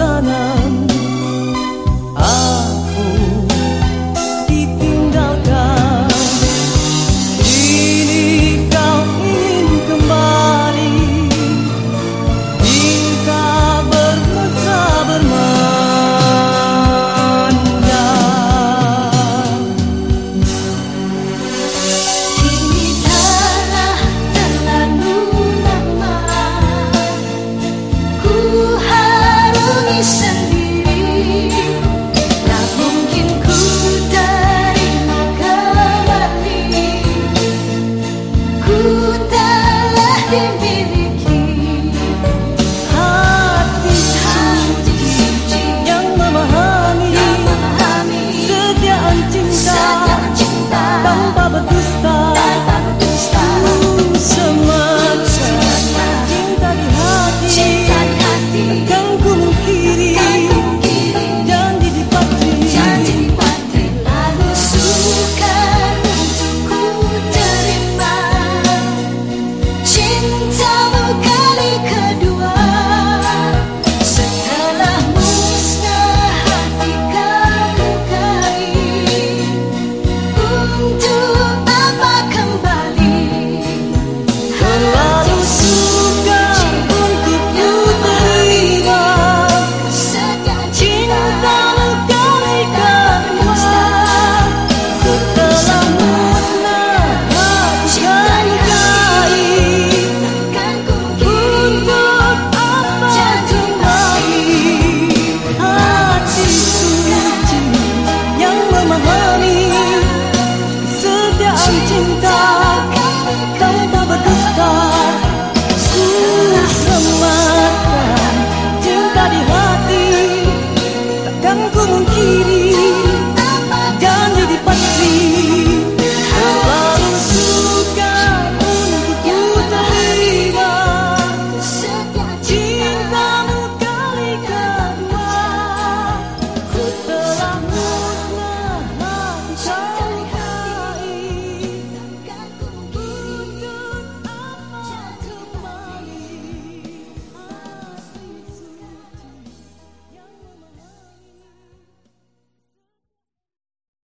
sana. believe.